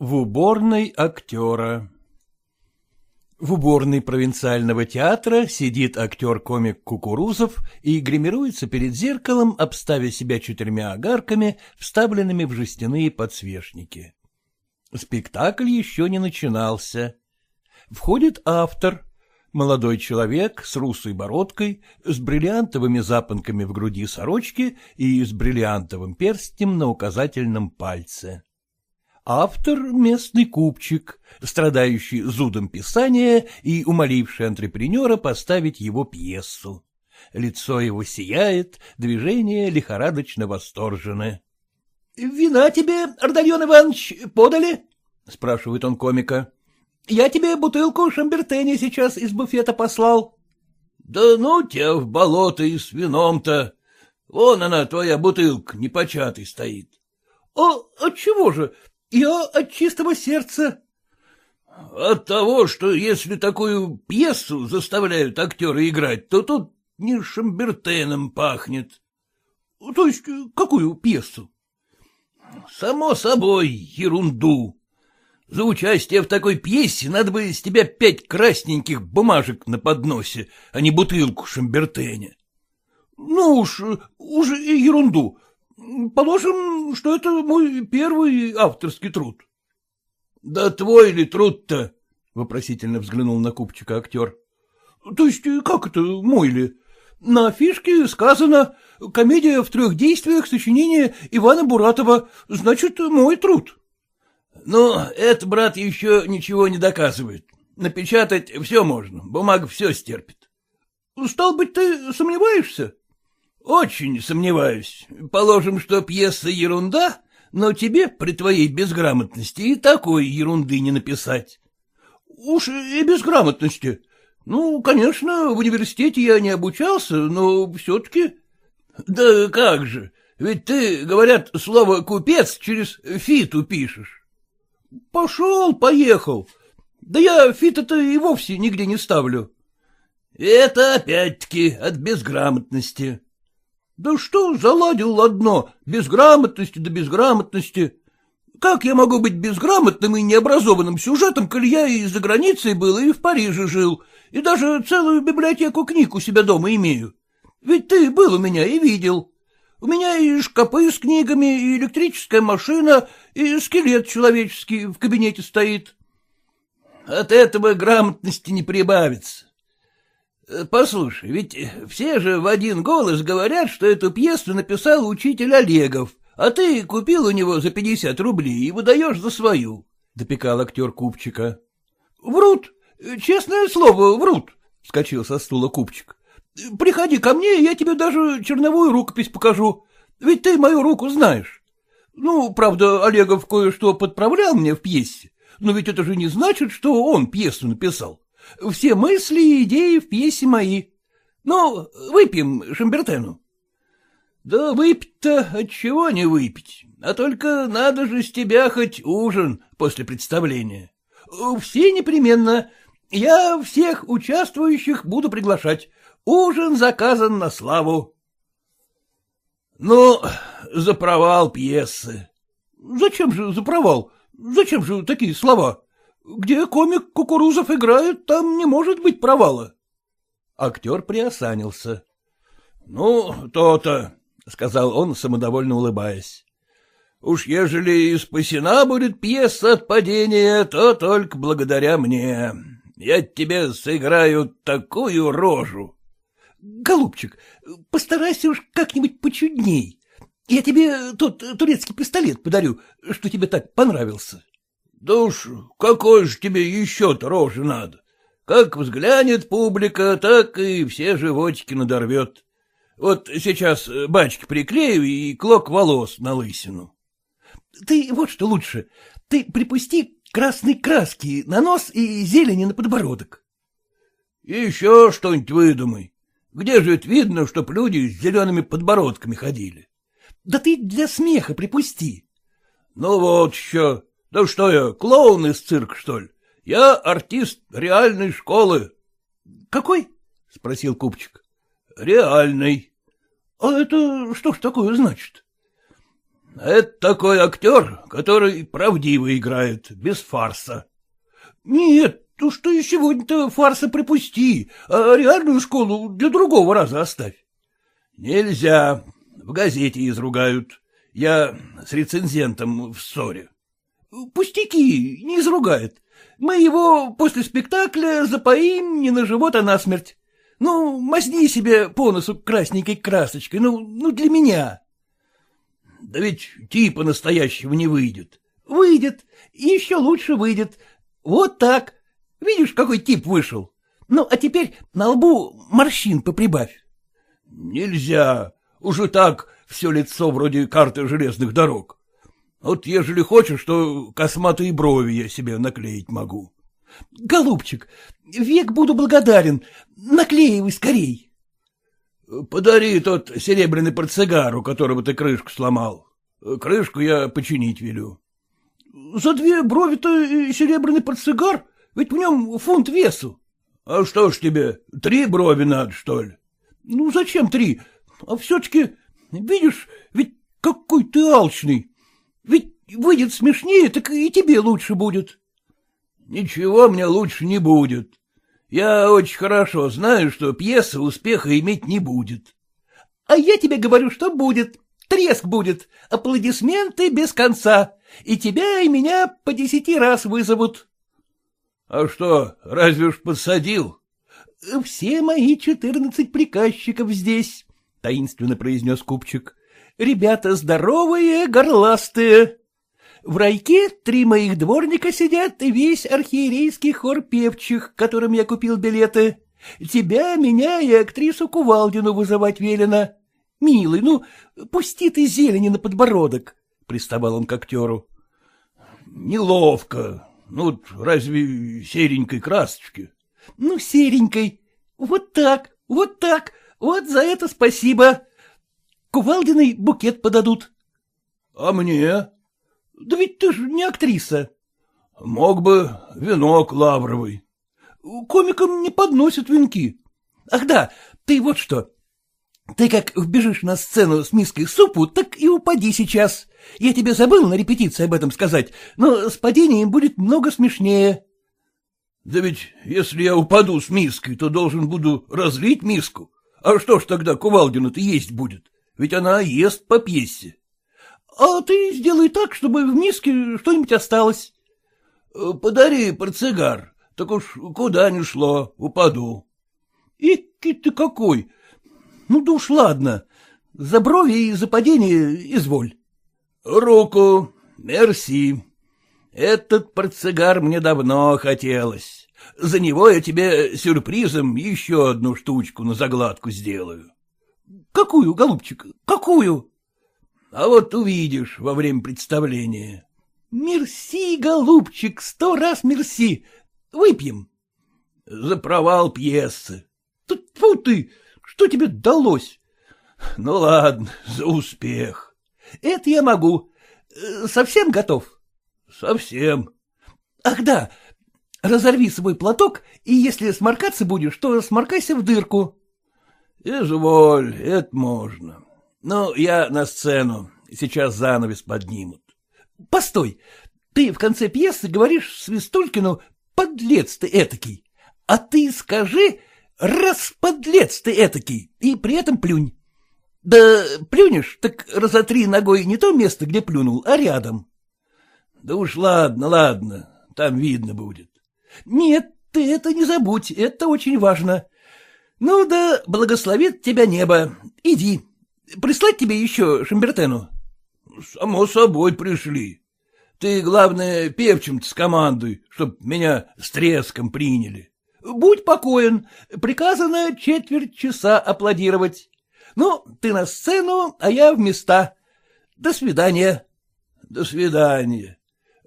В уборной актера В уборной провинциального театра сидит актер-комик Кукурузов и гримируется перед зеркалом, обставя себя четырьмя огарками, вставленными в жестяные подсвечники. Спектакль еще не начинался. Входит автор, молодой человек с русой бородкой, с бриллиантовыми запонками в груди сорочки и с бриллиантовым перстнем на указательном пальце. Автор — местный купчик, страдающий зудом писания и умоливший антрепренера поставить его пьесу. Лицо его сияет, движения лихорадочно восторжены. — Вина тебе, Ардальон Иванович, подали? — спрашивает он комика. — Я тебе бутылку шамбертени сейчас из буфета послал. — Да ну тебя в болото и с вином-то. Вон она, твоя бутылка, непочатый стоит. — А отчего же? Я от чистого сердца. — От того, что если такую пьесу заставляют актера играть, то тут не шамбертеном пахнет. — То есть какую пьесу? — Само собой, ерунду. За участие в такой пьесе надо бы с тебя пять красненьких бумажек на подносе, а не бутылку шамбертеня. — Ну уж, уже ерунду. Положим, что это мой первый авторский труд. — Да твой ли труд-то? — вопросительно взглянул на купчика актер. — То есть как это мой ли? На афишке сказано «Комедия в трех действиях сочинения Ивана Буратова», значит, мой труд. — Ну, это, брат, еще ничего не доказывает. Напечатать все можно, бумага все стерпит. — Стал быть, ты сомневаешься? — Очень сомневаюсь. Положим, что пьеса ерунда, но тебе при твоей безграмотности и такой ерунды не написать. — Уж и безграмотности. Ну, конечно, в университете я не обучался, но все-таки... — Да как же, ведь ты, говорят, слово «купец» через «фиту» пишешь. — Пошел, поехал. Да я фита-то и вовсе нигде не ставлю. — Это опять-таки от безграмотности. Да что заладил одно, безграмотности да безграмотности. Как я могу быть безграмотным и необразованным сюжетом, коль я и за границей был, и в Париже жил, и даже целую библиотеку книг у себя дома имею? Ведь ты был у меня и видел. У меня и шкапы с книгами, и электрическая машина, и скелет человеческий в кабинете стоит. От этого грамотности не прибавится. Э, послушай, ведь все же в один голос говорят, что эту пьесу написал учитель Олегов, а ты купил у него за пятьдесят рублей и выдаешь за свою, — допекал актер Купчика. — Врут, честное слово, врут, — вскочил со стула Купчик. — Приходи ко мне, я тебе даже черновую рукопись покажу, ведь ты мою руку знаешь. Ну, правда, Олегов кое-что подправлял мне в пьесе, но ведь это же не значит, что он пьесу написал. Все мысли и идеи в пьесе мои. Ну, выпьем Шамбертену. Да выпить-то отчего не выпить, а только надо же с тебя хоть ужин после представления. Все непременно. Я всех участвующих буду приглашать. Ужин заказан на славу. Ну, за провал пьесы. Зачем же за провал? Зачем же такие слова? Где комик Кукурузов играет, там не может быть провала. Актер приосанился. — Ну, то-то, — сказал он, самодовольно улыбаясь. — Уж ежели и спасена будет пьеса от падения, то только благодаря мне. Я тебе сыграю такую рожу. — Голубчик, постарайся уж как-нибудь почудней. Я тебе тот турецкий пистолет подарю, что тебе так понравился. Да уж какой же тебе еще-то рожи надо? Как взглянет публика, так и все животики надорвет. Вот сейчас бачки приклею и клок волос на лысину. Ты вот что лучше, ты припусти красной краски на нос и зелени на подбородок. Еще что-нибудь выдумай. Где же это видно, чтоб люди с зелеными подбородками ходили? Да ты для смеха припусти. Ну вот еще, да что я, клоун из цирка, что ли? Я артист реальной школы. — Какой? — спросил купчик. — Реальный. — А это что ж такое значит? — Это такой актер, который правдиво играет, без фарса. — Нет, ну что и сегодня-то фарса припусти, а реальную школу для другого раза оставь. — Нельзя, в газете изругают. Я с рецензентом в ссоре. — Пустяки, не изругает. Мы его после спектакля запоим не на живот, а на смерть. Ну, мазни себе по носу красненькой красочкой, ну, ну для меня. — Да ведь типа настоящего не выйдет. — Выйдет, еще лучше выйдет. Вот так. Видишь, какой тип вышел? Ну, а теперь на лбу морщин поприбавь. — Нельзя. Уже так все лицо вроде карты железных дорог. Вот ежели хочешь, то косматые брови я себе наклеить могу. — Голубчик, век буду благодарен. Наклеивай скорей. — Подари тот серебряный портсигар, у которого ты крышку сломал. Крышку я починить велю. — За две брови-то серебряный портсигар? Ведь в нем фунт весу. — А что ж тебе, три брови надо, что ли? — Ну, зачем три? А все-таки, видишь, ведь какой ты алчный. Ведь выйдет смешнее, так и тебе лучше будет. — Ничего мне лучше не будет. Я очень хорошо знаю, что пьеса успеха иметь не будет. — А я тебе говорю, что будет. Треск будет, аплодисменты без конца, и тебя, и меня по десяти раз вызовут. — А что, разве уж подсадил? — Все мои четырнадцать приказчиков здесь, — таинственно произнес купчик. — Ребята здоровые, горластые. В райке три моих дворника сидят и весь архиерейский хор певчих, которым я купил билеты. Тебя, меня и актрису Кувалдину вызывать велено. Милый, ну, пусти ты зелени на подбородок, — приставал он к актеру. — Неловко. Ну, разве серенькой красочки? — Ну, серенькой. Вот так, вот так, вот за это спасибо. Кувалдиной букет подадут. — А мне? — Да ведь ты же не актриса. — Мог бы венок лавровый. — Комикам не подносят венки. Ах да, ты вот что. Ты как вбежишь на сцену с миской супу, так и упади сейчас. Я тебе забыл на репетиции об этом сказать, но с падением будет много смешнее. — Да ведь если я упаду с миской, то должен буду разлить миску. А что ж тогда Кувалдину-то есть будет? Ведь она ест по пьесе. А ты сделай так, чтобы в миске что-нибудь осталось. Э, — Подари портсигар, так уж куда ни шло, упаду. — Ики ты какой! Ну да уж ладно, за брови и за падение изволь. — Руку, мерси. Этот портсигар мне давно хотелось. За него я тебе сюрпризом еще одну штучку на загладку сделаю. — Какую, голубчик, какую? А вот увидишь во время представления. — Мерси, голубчик, сто раз мерси. Выпьем. — За провал пьесы. — Тьфу ты, что тебе далось? — Ну ладно, за успех. — Это я могу. Совсем готов? — Совсем. — Ах да, разорви свой платок, и если сморкаться будешь, то сморкайся в дырку. — Изволь, это можно. Ну, я на сцену. Сейчас занавес поднимут. — Постой, ты в конце пьесы говоришь Свистулькину «подлец ты этакий», а ты скажи «расподлец ты этакий» и при этом плюнь. Да плюнешь, так разотри ногой не то место, где плюнул, а рядом. — Да уж ладно, ладно, там видно будет. — Нет, ты это не забудь, это очень важно. Ну да благословит тебя небо, иди. Прислать тебе еще Шамбертену? — Само собой пришли. Ты, главное, певчим с командой, чтоб меня с треском приняли. — Будь покоен, приказано четверть часа аплодировать. Ну, ты на сцену, а я в места. До свидания. — До свидания.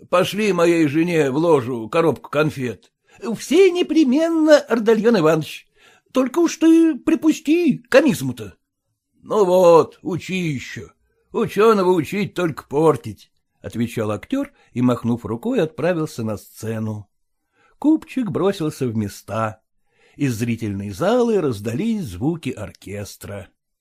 Пошли моей жене в ложу коробку конфет. — Все непременно, Ардальон Иванович. Только уж ты припусти комизму-то. — Ну вот, учи еще. Ученого учить только портить, — отвечал актер и, махнув рукой, отправился на сцену. Купчик бросился в места. Из зрительной залы раздались звуки оркестра.